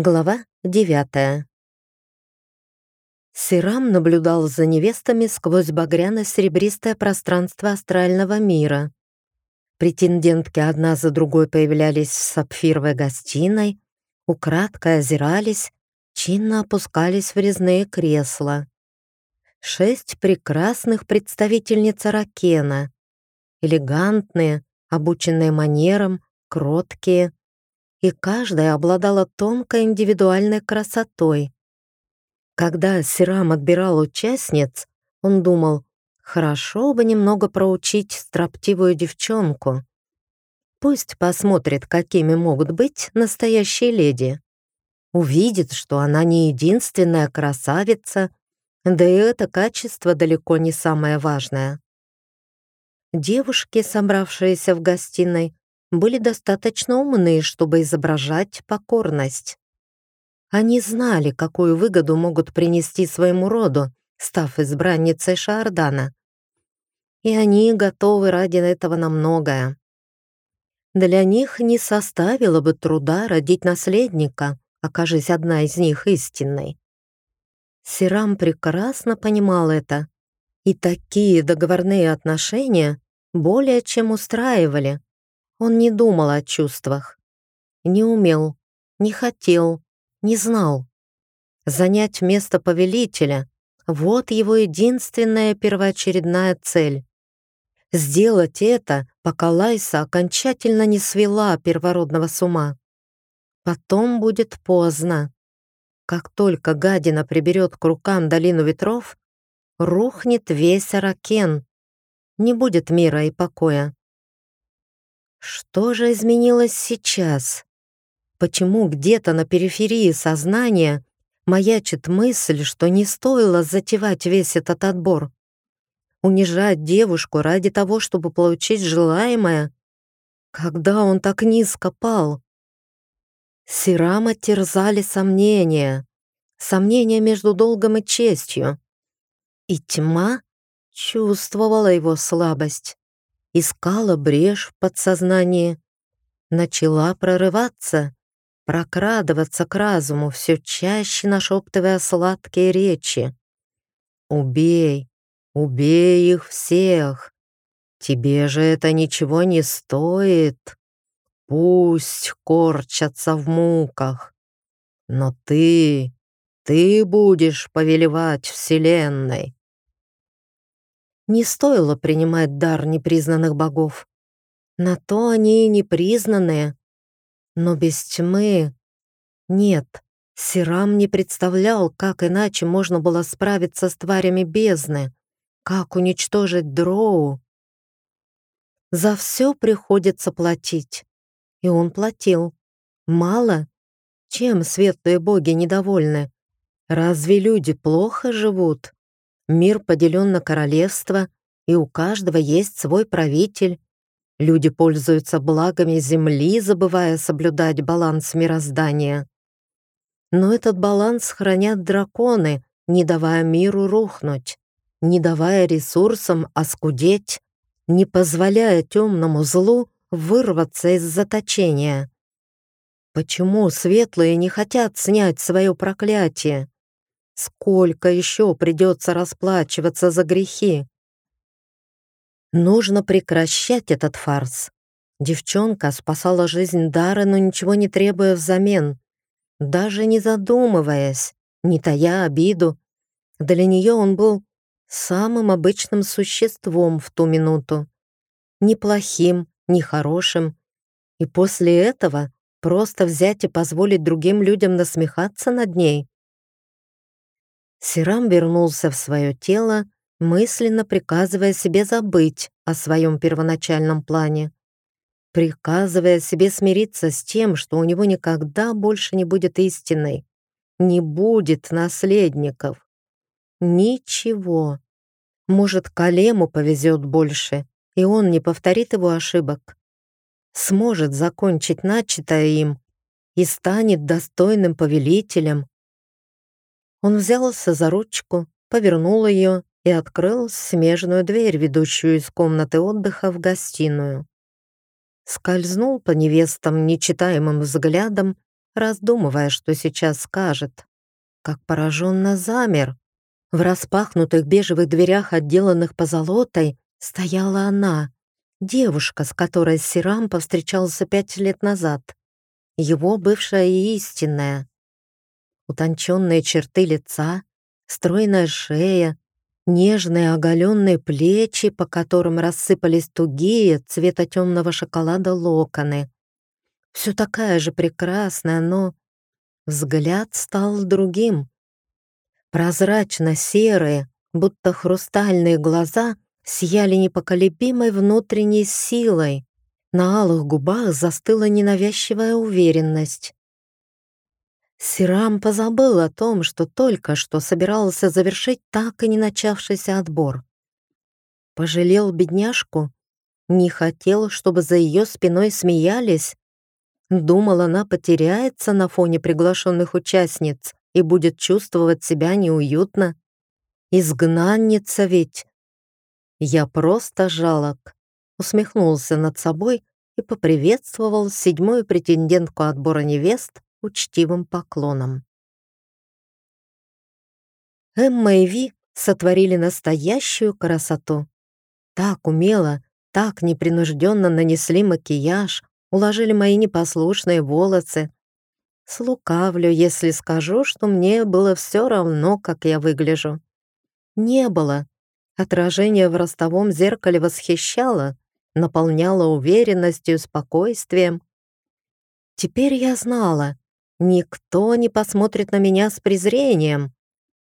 Глава девятая. Сирам наблюдал за невестами сквозь багряно-серебристое пространство астрального мира. Претендентки одна за другой появлялись в сапфировой гостиной, украдкой озирались, чинно опускались в резные кресла. Шесть прекрасных представительниц Аракена. Элегантные, обученные манерам, кроткие, и каждая обладала тонкой индивидуальной красотой. Когда Сирам отбирал участниц, он думал, хорошо бы немного проучить строптивую девчонку. Пусть посмотрит, какими могут быть настоящие леди. Увидит, что она не единственная красавица, да и это качество далеко не самое важное. Девушки, собравшиеся в гостиной, были достаточно умны, чтобы изображать покорность. Они знали, какую выгоду могут принести своему роду, став избранницей Шаордана. И они готовы ради этого на многое. Для них не составило бы труда родить наследника, окажись одна из них истинной. Сирам прекрасно понимал это, и такие договорные отношения более чем устраивали. Он не думал о чувствах. Не умел, не хотел, не знал. Занять место повелителя — вот его единственная первоочередная цель. Сделать это, пока Лайса окончательно не свела первородного с ума. Потом будет поздно. Как только гадина приберет к рукам долину ветров, рухнет весь Аракен. Не будет мира и покоя. Что же изменилось сейчас? Почему где-то на периферии сознания маячит мысль, что не стоило затевать весь этот отбор? Унижать девушку ради того, чтобы получить желаемое? Когда он так низко пал? Сирама терзали сомнения. Сомнения между долгом и честью. И тьма чувствовала его слабость искала брешь в подсознании, начала прорываться, прокрадываться к разуму, все чаще нашептывая сладкие речи. «Убей, убей их всех! Тебе же это ничего не стоит! Пусть корчатся в муках! Но ты, ты будешь повелевать Вселенной!» Не стоило принимать дар непризнанных богов. На то они и непризнанные. Но без тьмы... Нет, Сирам не представлял, как иначе можно было справиться с тварями бездны, как уничтожить дроу. За все приходится платить. И он платил. Мало? Чем светлые боги недовольны? Разве люди плохо живут? Мир поделен на королевства, и у каждого есть свой правитель. Люди пользуются благами земли, забывая соблюдать баланс мироздания. Но этот баланс хранят драконы, не давая миру рухнуть, не давая ресурсам оскудеть, не позволяя темному злу вырваться из заточения. Почему светлые не хотят снять свое проклятие? Сколько еще придется расплачиваться за грехи? Нужно прекращать этот фарс. Девчонка спасала жизнь Дары, но ничего не требуя взамен. Даже не задумываясь, не тая обиду. Для нее он был самым обычным существом в ту минуту. Ни плохим, ни хорошим. И после этого просто взять и позволить другим людям насмехаться над ней. Сирам вернулся в свое тело, мысленно приказывая себе забыть о своем первоначальном плане, приказывая себе смириться с тем, что у него никогда больше не будет истиной, не будет наследников. Ничего. Может, Калему повезет больше, и он не повторит его ошибок. Сможет закончить начатое им и станет достойным повелителем, он взялся за ручку, повернул ее и открыл смежную дверь, ведущую из комнаты отдыха в гостиную. Скользнул по невестам нечитаемым взглядом, раздумывая, что сейчас скажет. Как пораженно замер. В распахнутых бежевых дверях, отделанных позолотой, стояла она, девушка, с которой Сирам повстречался пять лет назад. Его бывшая и истинная. Утонченные черты лица, стройная шея, нежные оголенные плечи, по которым рассыпались тугие цвета темного шоколада локоны. Все такая же прекрасная, но взгляд стал другим. Прозрачно-серые, будто хрустальные глаза сияли непоколебимой внутренней силой. На алых губах застыла ненавязчивая уверенность. Сирам позабыл о том, что только что собирался завершить так и не начавшийся отбор. Пожалел бедняжку, не хотел, чтобы за ее спиной смеялись. Думал, она потеряется на фоне приглашенных участниц и будет чувствовать себя неуютно. Изгнанница ведь. Я просто жалок. Усмехнулся над собой и поприветствовал седьмую претендентку отбора невест учтивым поклоном. Эмма и Ви сотворили настоящую красоту. Так умело, так непринужденно нанесли макияж, уложили мои непослушные волосы. Слукавлю, если скажу, что мне было все равно, как я выгляжу. Не было. Отражение в ростовом зеркале восхищало, наполняло уверенностью, спокойствием. Теперь я знала, Никто не посмотрит на меня с презрением,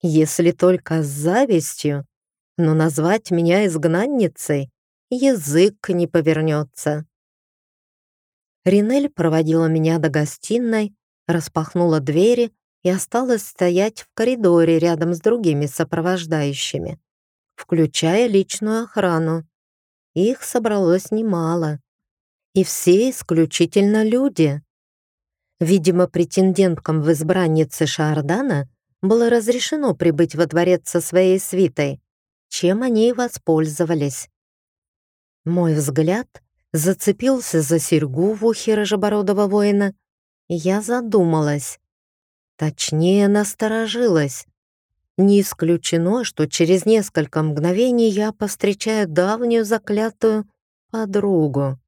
если только с завистью, но назвать меня изгнанницей язык не повернется. Ринель проводила меня до гостиной, распахнула двери и осталась стоять в коридоре рядом с другими сопровождающими, включая личную охрану. Их собралось немало. И все исключительно люди. Видимо, претенденткам в избраннице Шардана было разрешено прибыть во дворец со своей свитой, чем они и воспользовались. Мой взгляд зацепился за серьгу в ухе рыжебородого воина, и я задумалась. Точнее, насторожилась. Не исключено, что через несколько мгновений я повстречаю давнюю заклятую подругу.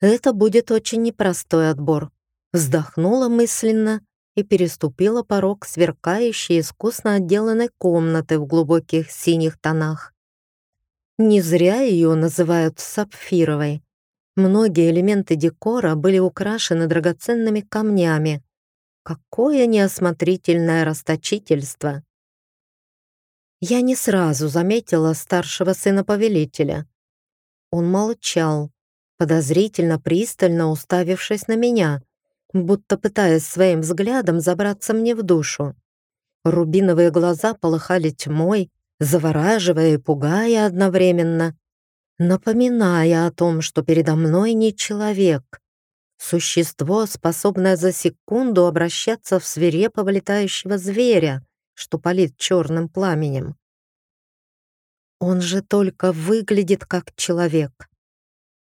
Это будет очень непростой отбор. Вздохнула мысленно и переступила порог сверкающей искусно отделанной комнаты в глубоких синих тонах. Не зря ее называют сапфировой. Многие элементы декора были украшены драгоценными камнями. Какое неосмотрительное расточительство! Я не сразу заметила старшего сына повелителя. Он молчал, подозрительно пристально уставившись на меня — будто пытаясь своим взглядом забраться мне в душу. Рубиновые глаза полыхали тьмой, завораживая и пугая одновременно, напоминая о том, что передо мной не человек, существо, способное за секунду обращаться в свирепого летающего зверя, что палит черным пламенем. Он же только выглядит как человек.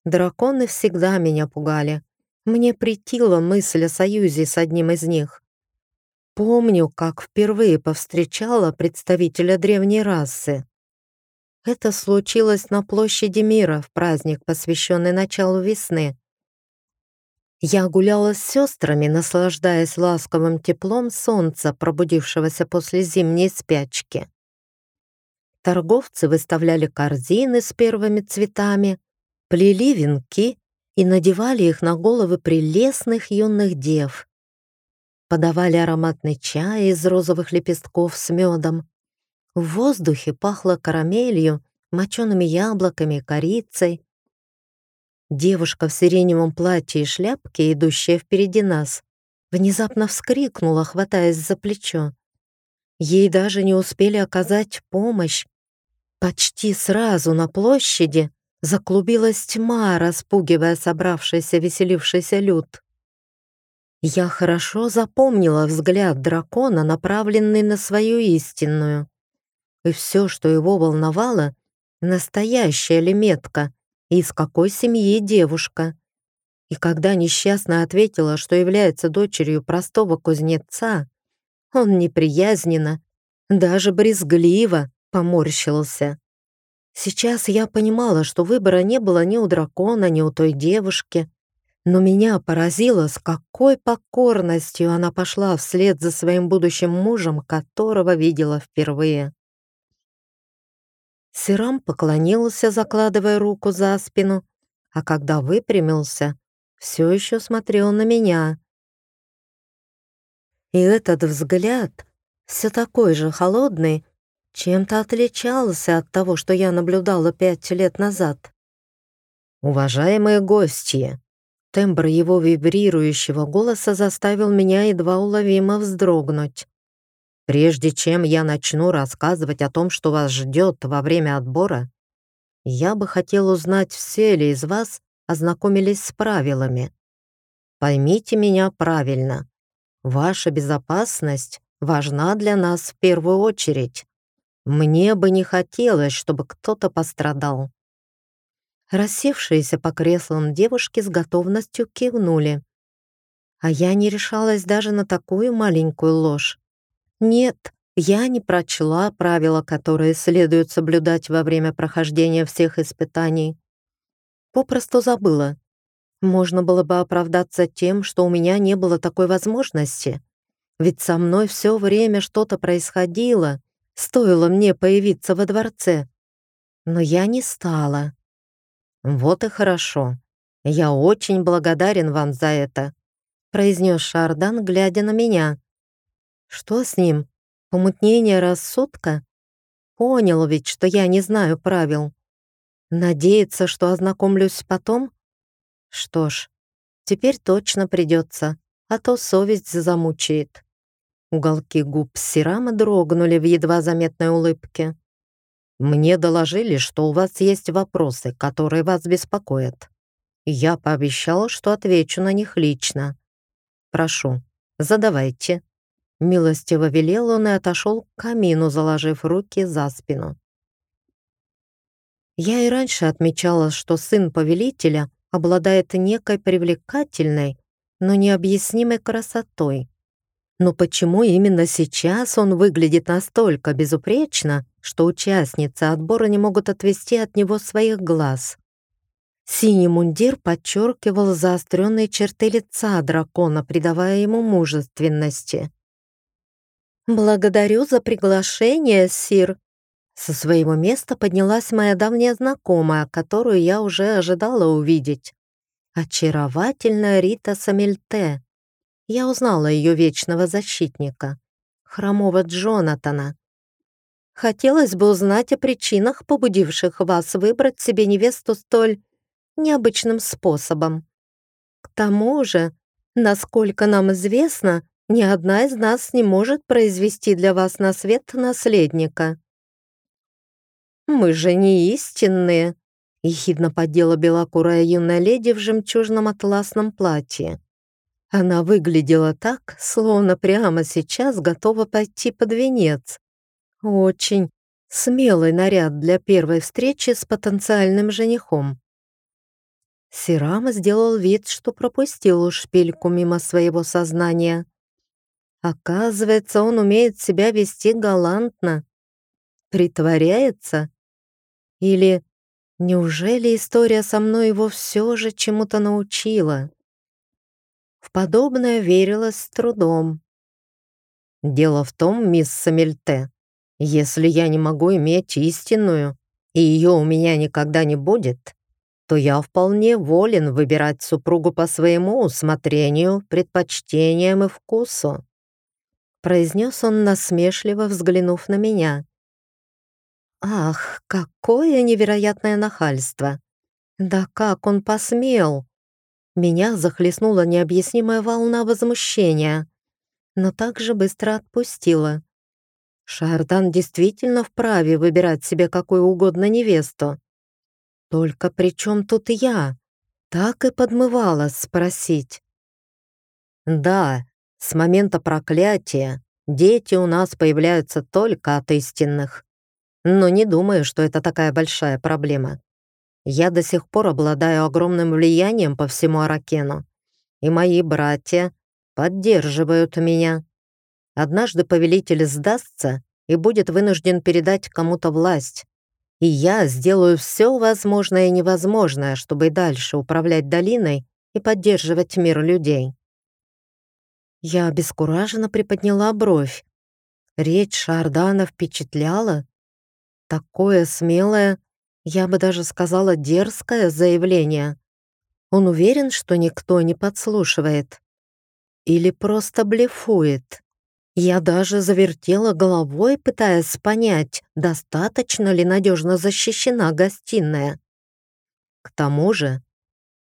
Драконы всегда меня пугали. Мне притила мысль о союзе с одним из них. Помню, как впервые повстречала представителя древней расы. Это случилось на площади мира в праздник, посвященный началу весны. Я гуляла с сестрами, наслаждаясь ласковым теплом солнца, пробудившегося после зимней спячки. Торговцы выставляли корзины с первыми цветами, плели венки и надевали их на головы прелестных юных дев. Подавали ароматный чай из розовых лепестков с медом. В воздухе пахло карамелью, мочеными яблоками корицей. Девушка в сиреневом платье и шляпке, идущая впереди нас, внезапно вскрикнула, хватаясь за плечо. Ей даже не успели оказать помощь. Почти сразу на площади Заклубилась тьма, распугивая собравшийся веселившийся люд. Я хорошо запомнила взгляд дракона, направленный на свою истинную. И все, что его волновало, настоящая ли метка и из какой семьи девушка. И когда несчастная ответила, что является дочерью простого кузнеца, он неприязненно, даже брезгливо поморщился. Сейчас я понимала, что выбора не было ни у дракона, ни у той девушки, но меня поразило, с какой покорностью она пошла вслед за своим будущим мужем, которого видела впервые. Сирам поклонился, закладывая руку за спину, а когда выпрямился, все еще смотрел на меня. И этот взгляд, все такой же холодный, чем-то отличался от того, что я наблюдала пять лет назад. «Уважаемые гости!» Тембр его вибрирующего голоса заставил меня едва уловимо вздрогнуть. «Прежде чем я начну рассказывать о том, что вас ждет во время отбора, я бы хотел узнать, все ли из вас ознакомились с правилами. Поймите меня правильно. Ваша безопасность важна для нас в первую очередь. Мне бы не хотелось, чтобы кто-то пострадал. Рассевшиеся по креслам девушки с готовностью кивнули. А я не решалась даже на такую маленькую ложь. Нет, я не прочла правила, которые следует соблюдать во время прохождения всех испытаний. Попросту забыла. Можно было бы оправдаться тем, что у меня не было такой возможности. Ведь со мной все время что-то происходило, стоило мне появиться во дворце. Но я не стала. «Вот и хорошо. Я очень благодарен вам за это», произнес Шардан, глядя на меня. «Что с ним? Помутнение рассудка? Понял ведь, что я не знаю правил. Надеется, что ознакомлюсь потом? Что ж, теперь точно придется, а то совесть замучает». Уголки губ Сирама дрогнули в едва заметной улыбке. Мне доложили, что у вас есть вопросы, которые вас беспокоят. Я пообещал, что отвечу на них лично. Прошу, задавайте». Милостиво велел он и отошел к камину, заложив руки за спину. Я и раньше отмечала, что сын повелителя обладает некой привлекательной, но необъяснимой красотой. Но почему именно сейчас он выглядит настолько безупречно, что участницы отбора не могут отвести от него своих глаз? Синий мундир подчеркивал заостренные черты лица дракона, придавая ему мужественности. «Благодарю за приглашение, Сир!» Со своего места поднялась моя давняя знакомая, которую я уже ожидала увидеть. Очаровательная Рита Самельте я узнала ее вечного защитника, хромого Джонатана. Хотелось бы узнать о причинах, побудивших вас выбрать себе невесту столь необычным способом. К тому же, насколько нам известно, ни одна из нас не может произвести для вас на свет наследника. «Мы же не истинные», — ехидно поддела белокурая юная леди в жемчужном атласном платье. Она выглядела так, словно прямо сейчас готова пойти под венец. Очень смелый наряд для первой встречи с потенциальным женихом. Сирама сделал вид, что пропустил шпильку мимо своего сознания. Оказывается, он умеет себя вести галантно. Притворяется? Или неужели история со мной его все же чему-то научила? В подобное верилось с трудом. Дело в том, мисс Самельте, если я не могу иметь истинную, и ее у меня никогда не будет, то я вполне волен выбирать супругу по своему усмотрению, предпочтениям и вкусу», произнес он насмешливо, взглянув на меня. «Ах, какое невероятное нахальство! Да как он посмел!» Меня захлестнула необъяснимая волна возмущения, но также быстро отпустила. Шардан действительно вправе выбирать себе какую угодно невесту. Только при чем тут я? Так и подмывалась спросить. Да, с момента проклятия дети у нас появляются только от истинных. Но не думаю, что это такая большая проблема. Я до сих пор обладаю огромным влиянием по всему Аракену, и мои братья поддерживают меня. Однажды повелитель сдастся и будет вынужден передать кому-то власть, и я сделаю все возможное и невозможное, чтобы и дальше управлять долиной и поддерживать мир людей. Я обескураженно приподняла бровь. Речь Шардана впечатляла. Такое смелое, я бы даже сказала дерзкое заявление. Он уверен, что никто не подслушивает. Или просто блефует. Я даже завертела головой, пытаясь понять, достаточно ли надежно защищена гостиная. К тому же,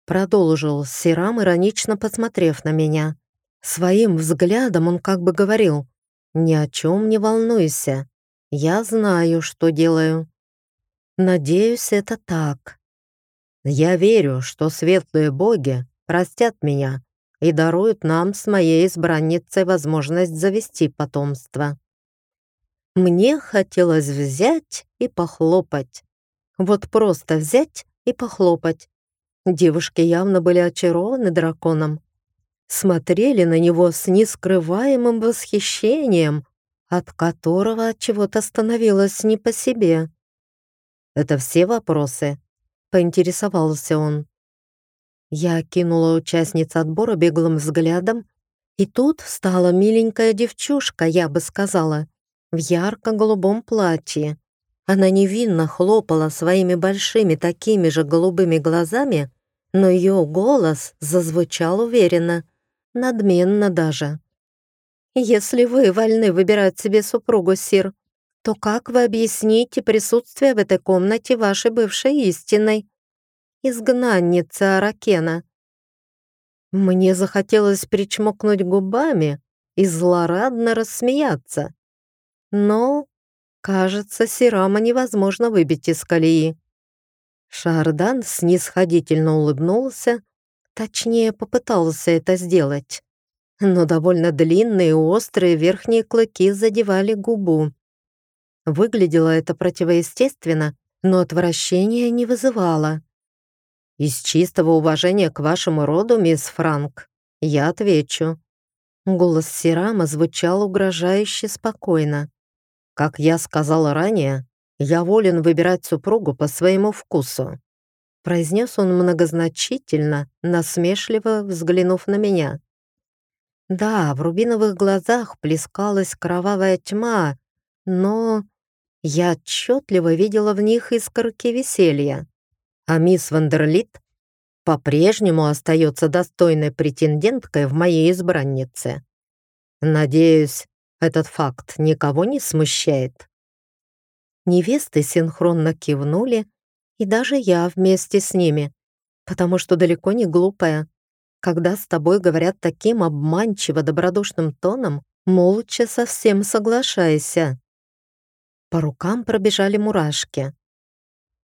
продолжил Сирам, иронично посмотрев на меня. Своим взглядом он как бы говорил, «Ни о чем не волнуйся, я знаю, что делаю». Надеюсь, это так. Я верю, что светлые боги простят меня и даруют нам с моей избранницей возможность завести потомство. Мне хотелось взять и похлопать. Вот просто взять и похлопать. Девушки явно были очарованы драконом. Смотрели на него с нескрываемым восхищением, от которого от чего-то становилось не по себе. «Это все вопросы?» — поинтересовался он. Я кинула участниц отбора беглым взглядом, и тут встала миленькая девчушка, я бы сказала, в ярко-голубом платье. Она невинно хлопала своими большими такими же голубыми глазами, но ее голос зазвучал уверенно, надменно даже. «Если вы вольны выбирать себе супругу, Сир, то как вы объясните присутствие в этой комнате вашей бывшей истинной?» изгнанница Аракена. Мне захотелось причмокнуть губами и злорадно рассмеяться. Но, кажется, Сирама невозможно выбить из колеи. Шардан снисходительно улыбнулся, точнее, попытался это сделать. Но довольно длинные и острые верхние клыки задевали губу. Выглядело это противоестественно, но отвращения не вызывало. Из чистого уважения к вашему роду, мисс Франк, я отвечу. Голос Сирама звучал угрожающе спокойно. Как я сказала ранее, я волен выбирать супругу по своему вкусу. Произнес он многозначительно, насмешливо взглянув на меня. Да, в рубиновых глазах плескалась кровавая тьма, но я отчетливо видела в них искорки веселья а мисс Вандерлит по-прежнему остается достойной претенденткой в моей избраннице. Надеюсь, этот факт никого не смущает. Невесты синхронно кивнули, и даже я вместе с ними, потому что далеко не глупая. Когда с тобой говорят таким обманчиво добродушным тоном, молча совсем соглашайся. По рукам пробежали мурашки.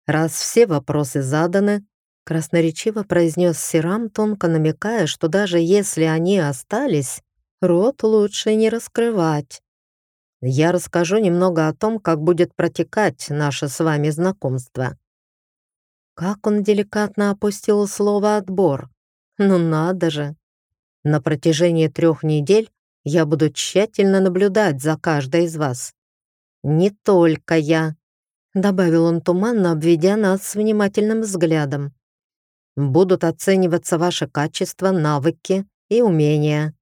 «Раз все вопросы заданы», — красноречиво произнес Сирам, тонко намекая, что даже если они остались, рот лучше не раскрывать. «Я расскажу немного о том, как будет протекать наше с вами знакомство». Как он деликатно опустил слово «отбор». Ну надо же. На протяжении трех недель я буду тщательно наблюдать за каждой из вас. Не только я, добавил он туманно, обведя нас внимательным взглядом. «Будут оцениваться ваши качества, навыки и умения.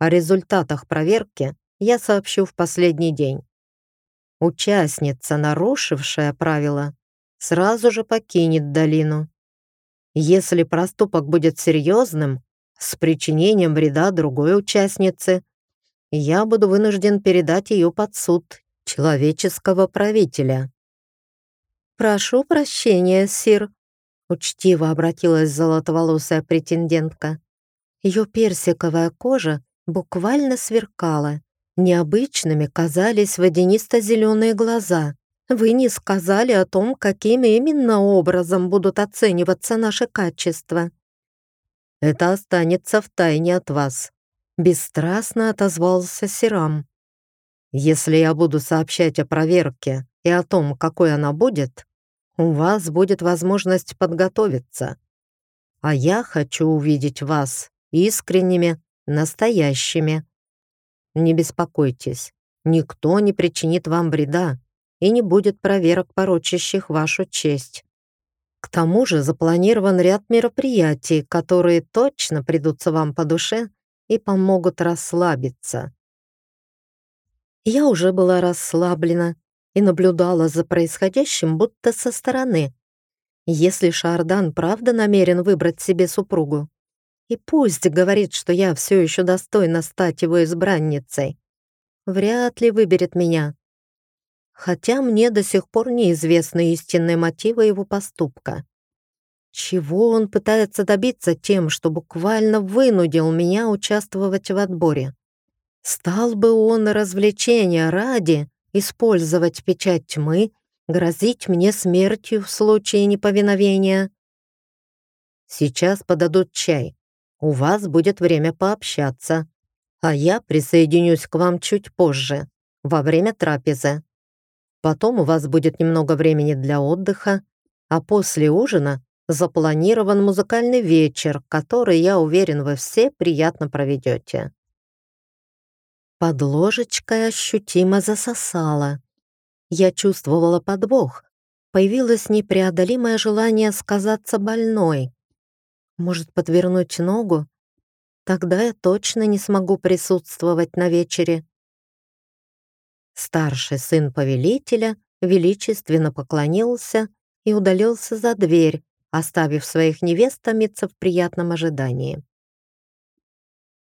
О результатах проверки я сообщу в последний день. Участница, нарушившая правила, сразу же покинет долину. Если проступок будет серьезным, с причинением вреда другой участнице, я буду вынужден передать ее под суд человеческого правителя. «Прошу прощения, сир», — учтиво обратилась золотоволосая претендентка. Ее персиковая кожа буквально сверкала. Необычными казались водянисто-зеленые глаза. Вы не сказали о том, каким именно образом будут оцениваться наши качества. Это останется в тайне от вас. Бесстрастно отозвался Сирам. Если я буду сообщать о проверке и о том, какой она будет, у вас будет возможность подготовиться. А я хочу увидеть вас искренними, настоящими. Не беспокойтесь, никто не причинит вам вреда и не будет проверок, порочащих вашу честь. К тому же запланирован ряд мероприятий, которые точно придутся вам по душе и помогут расслабиться. Я уже была расслаблена и наблюдала за происходящим будто со стороны. Если Шардан правда намерен выбрать себе супругу, и пусть говорит, что я все еще достойна стать его избранницей, вряд ли выберет меня. Хотя мне до сих пор неизвестны истинные мотивы его поступка. Чего он пытается добиться тем, что буквально вынудил меня участвовать в отборе? Стал бы он развлечения ради использовать печать тьмы, грозить мне смертью в случае неповиновения? Сейчас подадут чай. У вас будет время пообщаться, а я присоединюсь к вам чуть позже, во время трапезы. Потом у вас будет немного времени для отдыха, а после ужина запланирован музыкальный вечер, который, я уверен, вы все приятно проведете. Под ложечкой ощутимо засосало. Я чувствовала подвох. Появилось непреодолимое желание сказаться больной. Может, подвернуть ногу? Тогда я точно не смогу присутствовать на вечере. Старший сын повелителя величественно поклонился и удалился за дверь, оставив своих невест томиться в приятном ожидании.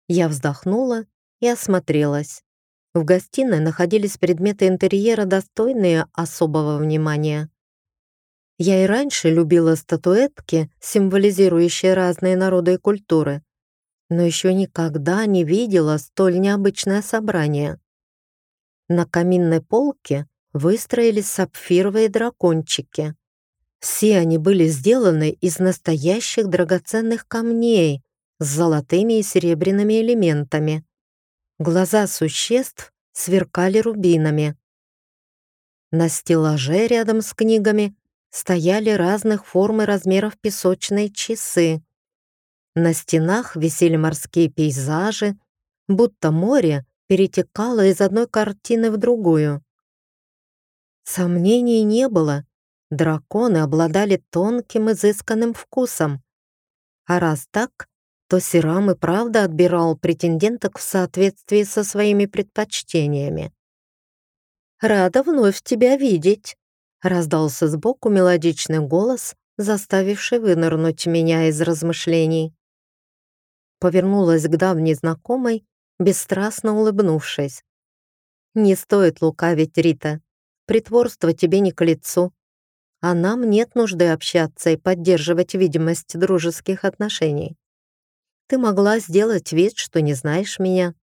Я вздохнула и осмотрелась. В гостиной находились предметы интерьера, достойные особого внимания. Я и раньше любила статуэтки, символизирующие разные народы и культуры, но еще никогда не видела столь необычное собрание. На каминной полке выстроились сапфировые дракончики. Все они были сделаны из настоящих драгоценных камней с золотыми и серебряными элементами. Глаза существ сверкали рубинами. На стеллаже рядом с книгами стояли разных форм и размеров песочные часы. На стенах висели морские пейзажи, будто море перетекало из одной картины в другую. Сомнений не было, Драконы обладали тонким, изысканным вкусом. А раз так, то Сирам и правда отбирал претенденток в соответствии со своими предпочтениями. «Рада вновь тебя видеть», — раздался сбоку мелодичный голос, заставивший вынырнуть меня из размышлений. Повернулась к давней знакомой, бесстрастно улыбнувшись. «Не стоит лукавить, Рита. Притворство тебе не к лицу а нам нет нужды общаться и поддерживать видимость дружеских отношений. Ты могла сделать вид, что не знаешь меня.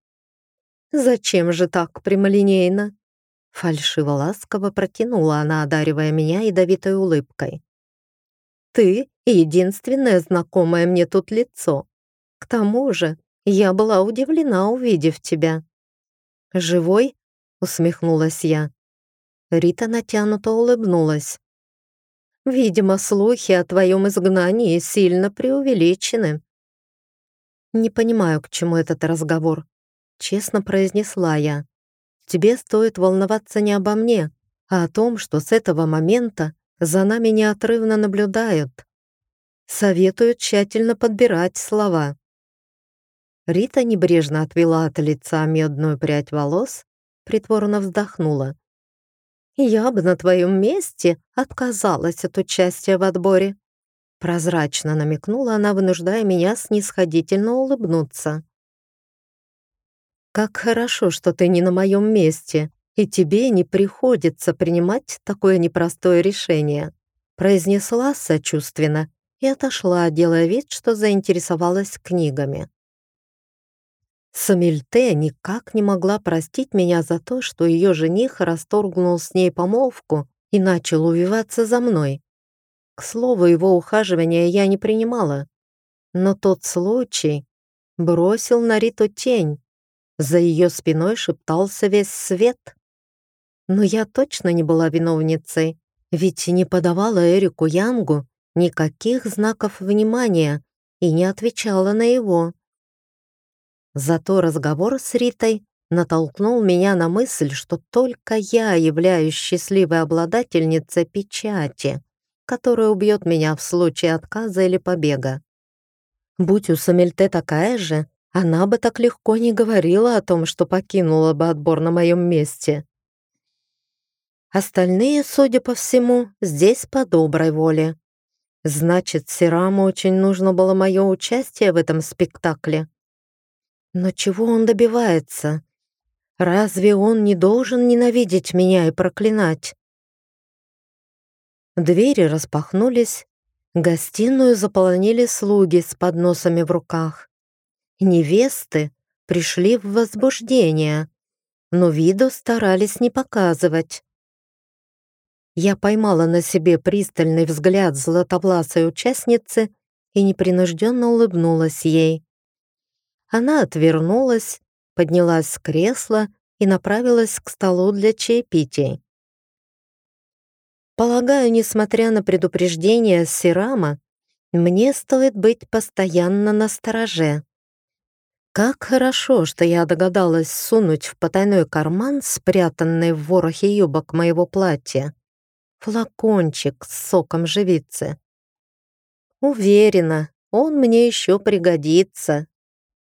Зачем же так прямолинейно? Фальшиво-ласково протянула она, одаривая меня ядовитой улыбкой. Ты — единственное знакомое мне тут лицо. К тому же я была удивлена, увидев тебя. «Живой?» — усмехнулась я. Рита натянуто улыбнулась. Видимо, слухи о твоем изгнании сильно преувеличены. Не понимаю, к чему этот разговор. Честно произнесла я. Тебе стоит волноваться не обо мне, а о том, что с этого момента за нами неотрывно наблюдают. Советую тщательно подбирать слова. Рита небрежно отвела от лица медную прядь волос, притворно вздохнула. Я бы на твоем месте отказалась от участия в отборе. Прозрачно намекнула она, вынуждая меня снисходительно улыбнуться. «Как хорошо, что ты не на моем месте, и тебе не приходится принимать такое непростое решение», произнесла сочувственно и отошла, делая вид, что заинтересовалась книгами. Самильте никак не могла простить меня за то, что ее жених расторгнул с ней помолвку и начал увиваться за мной. К слову, его ухаживания я не принимала. Но тот случай бросил на Риту тень. За ее спиной шептался весь свет. Но я точно не была виновницей. Ведь не подавала Эрику Янгу никаких знаков внимания и не отвечала на его. Зато разговор с Ритой натолкнул меня на мысль, что только я являюсь счастливой обладательницей печати, которая убьет меня в случае отказа или побега. Будь у Самельте такая же, она бы так легко не говорила о том, что покинула бы отбор на моем месте. Остальные, судя по всему, здесь по доброй воле. Значит, Сираму очень нужно было мое участие в этом спектакле. Но чего он добивается? Разве он не должен ненавидеть меня и проклинать? Двери распахнулись, гостиную заполонили слуги с подносами в руках. Невесты пришли в возбуждение, но виду старались не показывать. Я поймала на себе пристальный взгляд златовласой участницы и непринужденно улыбнулась ей. Она отвернулась, поднялась с кресла и направилась к столу для чаепитий. Полагаю, несмотря на предупреждение Сирама, мне стоит быть постоянно на стороже. Как хорошо, что я догадалась сунуть в потайной карман, спрятанный в ворохе юбок моего платья, флакончик с соком живицы. Уверена, он мне еще пригодится,